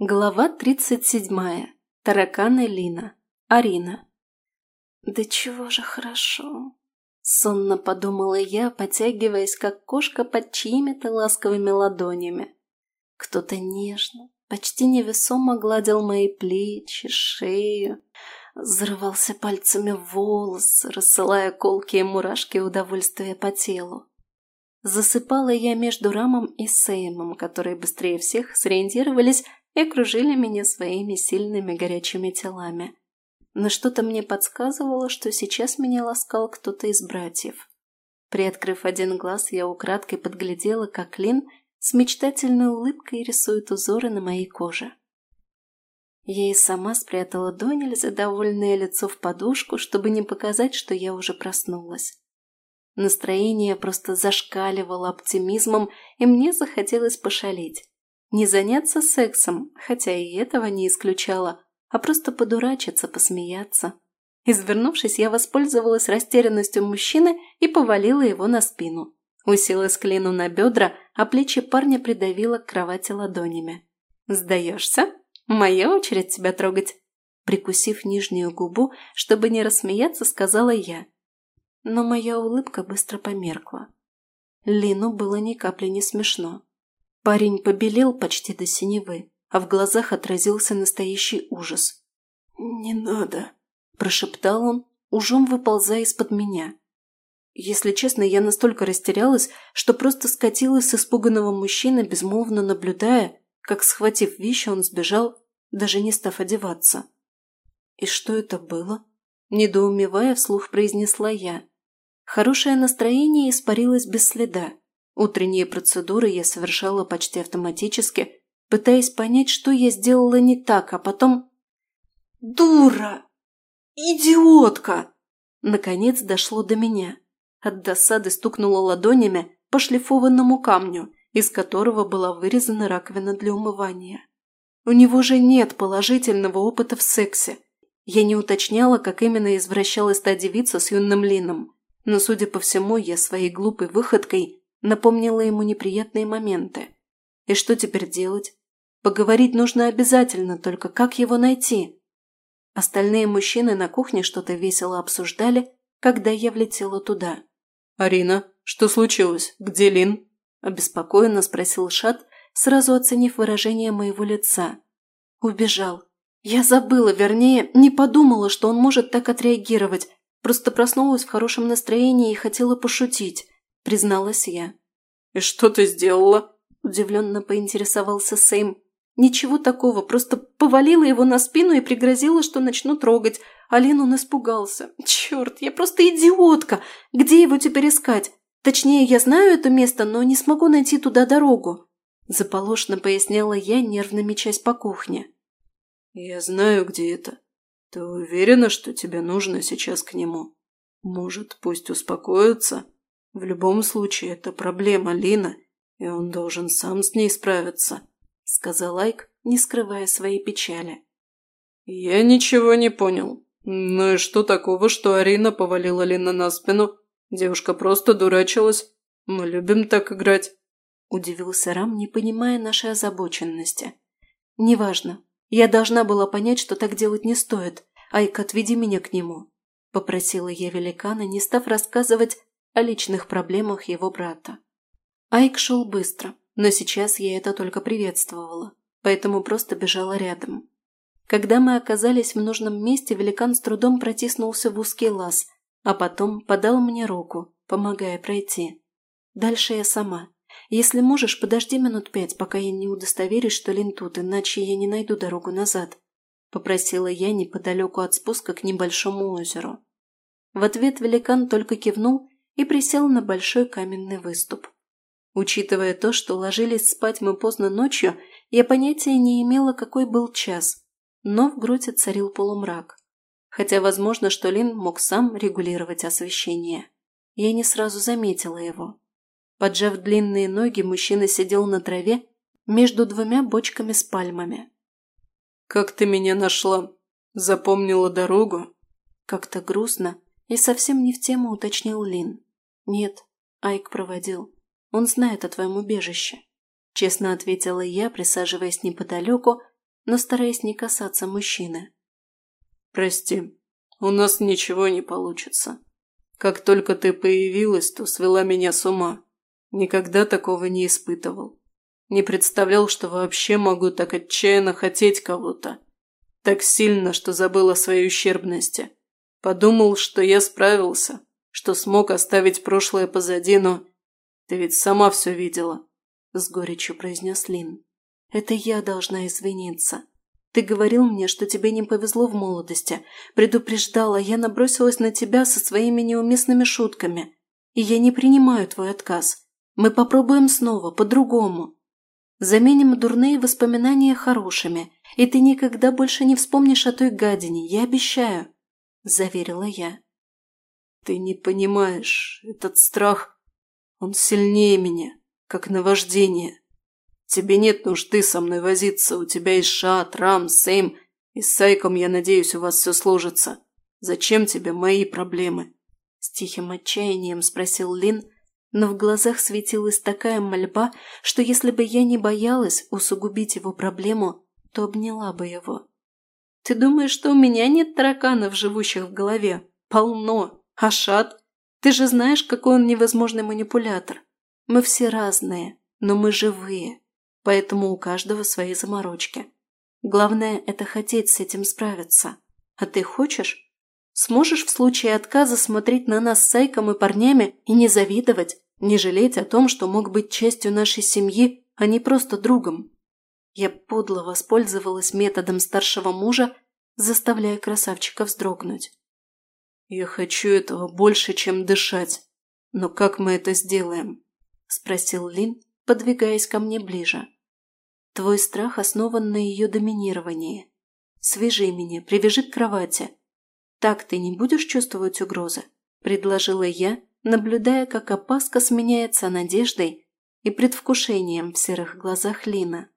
Глава 37. Тараканы Лина. Арина. «Да чего же хорошо!» Сонно подумала я, потягиваясь, как кошка под чьими-то ласковыми ладонями. Кто-то нежно, почти невесомо гладил мои плечи, шею, зарывался пальцами в волосы, рассылая колки и мурашки удовольствия по телу. Засыпала я между Рамом и Сеймом, которые быстрее всех сориентировались и окружили меня своими сильными горячими телами. Но что-то мне подсказывало, что сейчас меня ласкал кто-то из братьев. Приоткрыв один глаз, я украдкой подглядела, как Лин с мечтательной улыбкой рисует узоры на моей коже. Я и сама спрятала до нельзя довольное лицо в подушку, чтобы не показать, что я уже проснулась. Настроение просто зашкаливало оптимизмом, и мне захотелось пошалить. Не заняться сексом, хотя и этого не исключала, а просто подурачиться, посмеяться. Извернувшись, я воспользовалась растерянностью мужчины и повалила его на спину. Уселась клину на бедра, а плечи парня придавила к кровати ладонями. «Сдаешься? Моя очередь тебя трогать!» Прикусив нижнюю губу, чтобы не рассмеяться, сказала я. Но моя улыбка быстро померкла. Лину было ни капли не смешно. Парень побелел почти до синевы, а в глазах отразился настоящий ужас. «Не надо», – прошептал он, ужом выползая из-под меня. Если честно, я настолько растерялась, что просто скатилась с испуганного мужчины, безмолвно наблюдая, как, схватив вещи, он сбежал, даже не став одеваться. «И что это было?» – недоумевая, вслух произнесла я. Хорошее настроение испарилось без следа. Утренние процедуры я совершала почти автоматически, пытаясь понять, что я сделала не так, а потом... «Дура! Идиотка!» Наконец дошло до меня. От досады стукнула ладонями по шлифованному камню, из которого была вырезана раковина для умывания. У него же нет положительного опыта в сексе. Я не уточняла, как именно извращалась та девица с юным Лином, но, судя по всему, я своей глупой выходкой напомнила ему неприятные моменты. И что теперь делать? Поговорить нужно обязательно, только как его найти? Остальные мужчины на кухне что-то весело обсуждали, когда я влетела туда. «Арина, что случилось? Где Лин?» – обеспокоенно спросил Шат, сразу оценив выражение моего лица. «Убежал. Я забыла, вернее, не подумала, что он может так отреагировать. Просто проснулась в хорошем настроении и хотела пошутить призналась я. «И что ты сделала?» – удивленно поинтересовался Сэм. «Ничего такого, просто повалила его на спину и пригрозила, что начну трогать. Алин он испугался. Черт, я просто идиотка! Где его теперь искать? Точнее, я знаю это место, но не смогу найти туда дорогу». Заполошно поясняла я, нервно мечась по кухне. «Я знаю, где это. Ты уверена, что тебе нужно сейчас к нему? Может, пусть успокоится?» В любом случае, это проблема Лина, и он должен сам с ней справиться», — сказал Айк, не скрывая своей печали. «Я ничего не понял. Ну и что такого, что Арина повалила Лина на спину? Девушка просто дурачилась. Мы любим так играть». Удивился Рам, не понимая нашей озабоченности. «Неважно. Я должна была понять, что так делать не стоит. Айк, отведи меня к нему», – попросила я великана, не став рассказывать о личных проблемах его брата. Айк шел быстро, но сейчас я это только приветствовала, поэтому просто бежала рядом. Когда мы оказались в нужном месте, великан с трудом протиснулся в узкий лаз, а потом подал мне руку, помогая пройти. Дальше я сама. Если можешь, подожди минут пять, пока я не удостоверюсь, что Лин тут, иначе я не найду дорогу назад», – попросила я неподалеку от спуска к небольшому озеру. В ответ великан только кивнул и присел на большой каменный выступ. Учитывая то, что ложились спать мы поздно ночью, я понятия не имела, какой был час, но в груди царил полумрак. Хотя возможно, что Лин мог сам регулировать освещение. Я не сразу заметила его. Поджав длинные ноги, мужчина сидел на траве между двумя бочками с пальмами. «Как ты меня нашла? Запомнила дорогу?» Как-то грустно и совсем не в тему уточнил Лин. «Нет, Айк проводил. Он знает о твоем убежище», – честно ответила я, присаживаясь неподалеку но стараясь не касаться мужчины. «Прости, у нас ничего не получится. Как только ты появилась, то свела меня с ума. Никогда такого не испытывал. Не представлял, что вообще могу так отчаянно хотеть кого-то. Так сильно, что забыл о своей ущербности. Подумал, что я справился, что смог оставить прошлое позади, но... Ты ведь сама все видела», – с горечью произнес Лин. «Это я должна извиниться. Ты говорил мне, что тебе не повезло в молодости. Предупреждала, я набросилась на тебя со своими неуместными шутками. И я не принимаю твой отказ. Мы попробуем снова, по-другому. Заменим дурные воспоминания хорошими, и ты никогда больше не вспомнишь о той гадине, я обещаю», – заверила я. «Ты не понимаешь, этот страх, он сильнее меня, как наваждение. Тебе нет нужды со мной возиться, у тебя есть Шат, Рам, Сейм, и с Сайком, я надеюсь, у вас все сложится. Зачем тебе мои проблемы?» С тихим отчаянием спросил Лин, но в глазах светилась такая мольба, что если бы я не боялась усугубить его проблему, то обняла бы его. «Ты думаешь, что у меня нет тараканов, живущих в голове? Полно! Ашат, ты же знаешь, какой он невозможный манипулятор. Мы все разные, но мы живые, поэтому у каждого свои заморочки. Главное – это хотеть с этим справиться. А ты хочешь? Сможешь в случае отказа смотреть на нас с Сайком и парнями и не завидовать, не жалеть о том, что мог быть частью нашей семьи, а не просто другом. Я подло воспользовалась методом старшего мужа, заставляя красавчика вздрогнуть. «Я хочу этого больше, чем дышать. Но как мы это сделаем?» – спросил Лин, подвигаясь ко мне ближе. «Твой страх основан на ее доминировании. Свяжи меня, привяжи к кровати. Так ты не будешь чувствовать угрозы?» – предложила я, наблюдая, как опаска сменяется надеждой и предвкушением в серых глазах Лина.